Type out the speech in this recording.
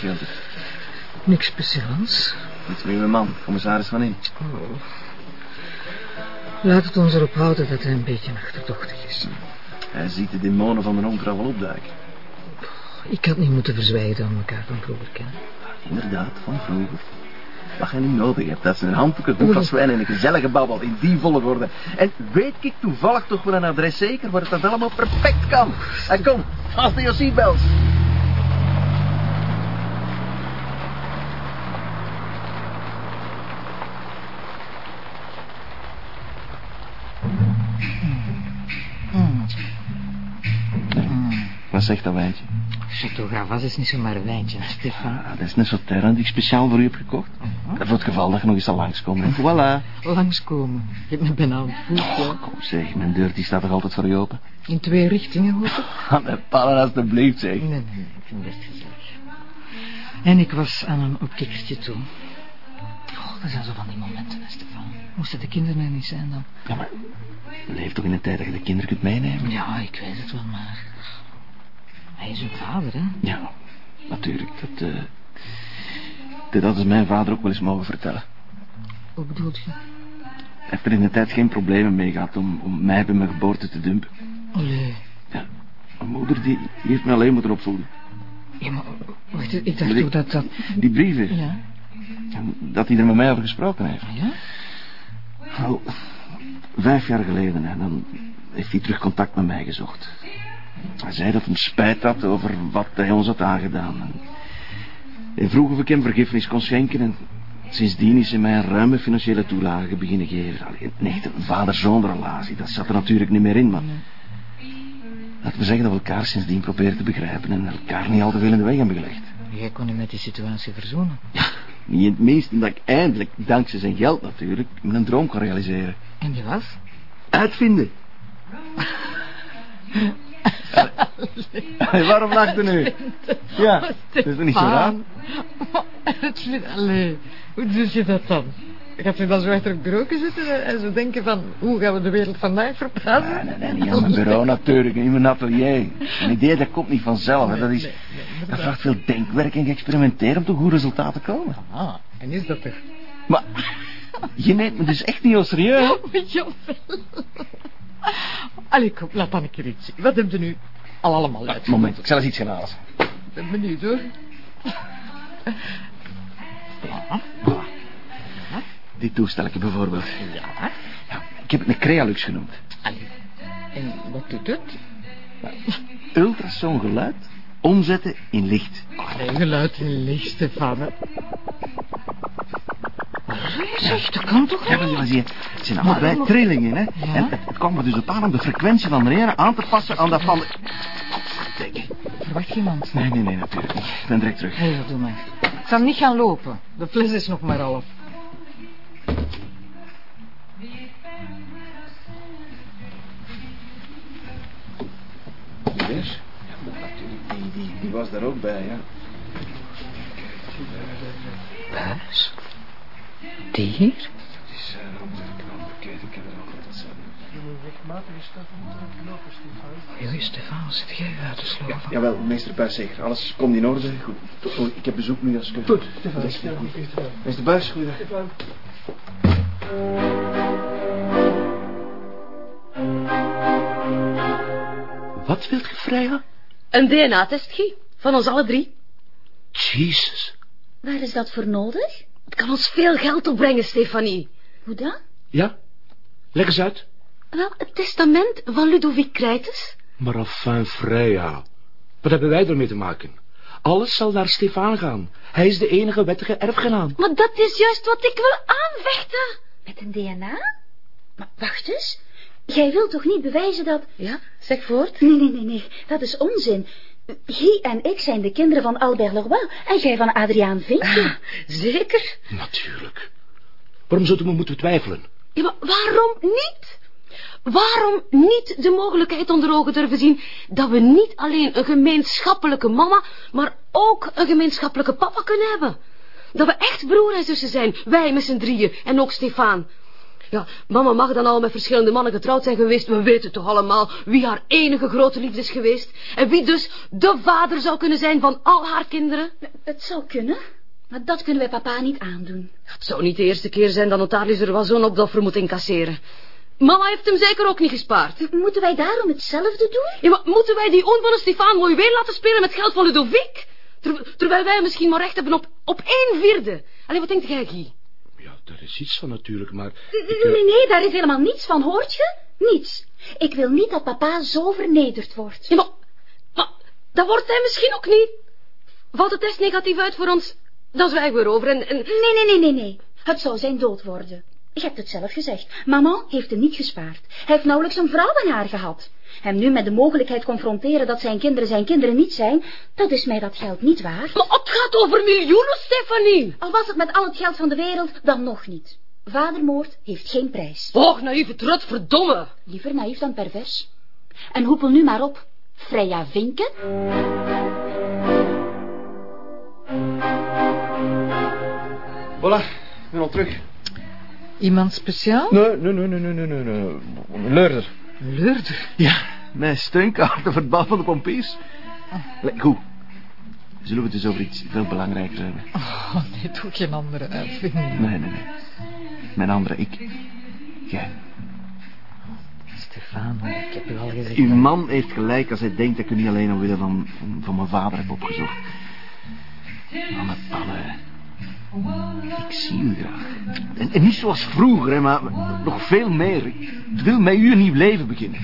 scheelt het? Niks speciaals. Iets met mijn man, commissaris van In. Oh. Laat het ons erop houden dat hij een beetje achterdochtig is. Hij ziet de demonen van de ontrouw wel opduiken. Ik had niet moeten verzwijgen dat we elkaar van vroeger kennen. Inderdaad, van vroeger. Wat je nu nodig hebt, dat ze een handboeken doet van Sven en een gezellige babbel in die volgorde. En weet ik toevallig toch wel een adres zeker waar het dat allemaal perfect kan. En kom, vast in je seatbelts. Wat zegt dat wijntje? Chateau Gravas is niet zomaar een wijntje, Stefan. Ah, dat is een sauterre die ik speciaal voor u heb gekocht. Voor het geval dat je nog eens zal langskomen. hè. Voilà. Langskomen. Je hebt me bijna voet, ja. Kom zeg, mijn deur die staat toch altijd voor u open? In twee richtingen, hoop ik. Aan de pallen alstublieft zeg. Nee, nee, ik vind het best gezellig. En ik was aan een opkikkertje toe. Oh, dat zijn zo van die momenten, Stefan. Moesten de kinderen er niet zijn dan? Ja, maar we leven toch in een tijd dat je de kinderen kunt meenemen? Ja, ik weet het wel, maar... Hij is uw vader, hè? Ja, natuurlijk. Dat, eh dat had dus mijn vader ook wel eens mogen vertellen. Hoe bedoelt je? Hij heeft er in de tijd geen problemen mee gehad om, om mij bij mijn geboorte te dumpen. Allee. Ja, mijn moeder die, die heeft me alleen moeten opvoeden. Ja, maar... Wacht, ik dacht ook dat dat... Die brieven, Ja? dat hij er met mij over gesproken heeft. Ja? Al vijf jaar geleden, hè, dan heeft hij terug contact met mij gezocht. Hij zei dat hij spijt had over wat hij ons had aangedaan. En hij vroeg of ik hem vergiffenis kon schenken en sindsdien is hij mij een ruime financiële toelage beginnen geven. Een echte vader-zoon relatie, dat zat er natuurlijk niet meer in, maar... Laten we zeggen dat we elkaar sindsdien proberen te begrijpen en elkaar niet al te veel in de weg hebben gelegd. Jij kon je met die situatie verzoenen. Niet in het minst omdat ik eindelijk, dankzij zijn geld natuurlijk, mijn droom kon realiseren. En die was? Uitvinden. Allee, waarom lacht u nu? Ja, dat is niet zo raar? Het vindt... Allee, hoe doe je dat dan? Gaat je dan zo achter het bureau zitten en zo denken van... Hoe gaan we de wereld vandaag verplaatsen? Nee, nee, nee, niet aan mijn bureau natuurlijk, in mijn atelier. Een idee dat komt niet vanzelf. Dat, is, dat vraagt veel denkwerk en geëxperimenteerd om tot goede resultaten te komen. Ah, en is dat toch? Maar je neemt me dus echt niet al serieus. hè? Allee, kom, laat dan een keer iets zien. Wat heb je nu al allemaal uit? Moment, ik zal eens iets gaan halen. Ik ben benieuwd, hoor. Ja. Dit toestelje bijvoorbeeld. Ja. Ja, ik heb het een Crealux genoemd. Allee. En wat doet het? Ultrasoon geluid omzetten in licht. Allee, geluid in licht, Stefan. Zeg, dat kan toch Ja, niet? maar zie je, het zijn allebei trillingen, hè. Ja. En het, kwam er dus op aan om de frequentie van de ene aan te passen aan dat van de... Denk. Verwacht iemand? Nee, nee, nee, natuurlijk niet. Ik ben direct terug. Hé, doe maar. Ik zal niet gaan lopen. De fles is nog maar half. Weer? Ja, maar natuurlijk, die, die, die was daar ook bij, ja. Buis? Die hier? Het is uh, op de knop ik heb er ook altijd zo. Joi, Stefan, zit jij uit te sloven? Jawel, meester Buis zeker. Alles komt in orde. Goed. Oh, ik heb bezoek nu als ik... Goed, Stefan. Meester Buis, goeiedag. Wat wilt je, Freya? Een DNA-test, Guy. Van ons alle drie. Jezus. Waar is dat voor nodig? Het kan ons veel geld opbrengen, Stefanie. Hoe dan? Ja? Leg eens uit. Wel, het testament van Ludovic Krijtes. Maar enfin, Freya. Wat hebben wij ermee te maken? Alles zal naar Stefan gaan. Hij is de enige wettige erfgenaam. Maar dat is juist wat ik wil aanvechten. Met een DNA? Maar wacht eens. Jij wilt toch niet bewijzen dat... Ja, zeg voort. Nee, nee, nee, nee. Dat is onzin. Guy en ik zijn de kinderen van Albert Leroy en jij van Adriaan Vinkje. Ah, zeker? Natuurlijk. Waarom zouden we moeten twijfelen? Ja, maar waarom niet? Waarom niet de mogelijkheid onder ogen durven zien dat we niet alleen een gemeenschappelijke mama, maar ook een gemeenschappelijke papa kunnen hebben? Dat we echt broer en zussen zijn, wij met z'n drieën en ook Stefan. Ja, mama mag dan al met verschillende mannen getrouwd zijn geweest. We weten toch allemaal wie haar enige grote liefde is geweest. En wie dus de vader zou kunnen zijn van al haar kinderen. Het zou kunnen, maar dat kunnen wij papa niet aandoen. Het zou niet de eerste keer zijn dat notarius er wel zo'n opdoffer moet incasseren. Mama heeft hem zeker ook niet gespaard. Moeten wij daarom hetzelfde doen? Ja, maar moeten wij die een Stefan mooi weer laten spelen met geld van Ludovic? Ter- terwijl wij misschien maar recht hebben op, op één vierde. Allee, wat denkt jij, Guy? Daar is iets van natuurlijk, maar... Nee, Ik, eh, nee, nee, daar is helemaal niets van, hoort je? Niets. Ik wil niet dat papa zo vernederd wordt. Ja, maar, maar dat wordt hij misschien ook niet. Valt de test negatief uit voor ons, dan zwijgen we erover. En, en... Nee, nee, nee, nee, nee. Het zou zijn dood worden. Je hebt het zelf gezegd. Maman heeft hem niet gespaard. Hij heeft nauwelijks een vrouwenhaar gehad. Hem nu met de mogelijkheid confronteren dat zijn kinderen zijn kinderen niet zijn, dat is mij dat geld niet waard. Maar het gaat over miljoenen, Stefanie. Al was het met al het geld van de wereld, dan nog niet. Vadermoord heeft geen prijs. Och, naïeve trut, verdomme. Liever naïef dan pervers. En hoepel nu maar op. Freya Vinken? Voilà, ik ben al terug. Iemand speciaal? Nee, nee, nee, nee, nee, nee, nee, nee. Een leurder. Leurder. Ja, mijn steunkaarten voor het bal van de pompiers. Goed. Zullen we het dus over iets veel belangrijker hebben? Oh, nee, doe geen andere uitvinding. Nee, nee, nee. Mijn andere ik. Jij. Stefano, ik heb u al gezegd. Uw man heeft gelijk als hij denkt dat ik u niet alleen omwille van, van mijn vader heb opgezocht. Zie u graag. En, en niet zoals vroeger, maar nog veel meer. Ik wil met u een nieuw leven beginnen.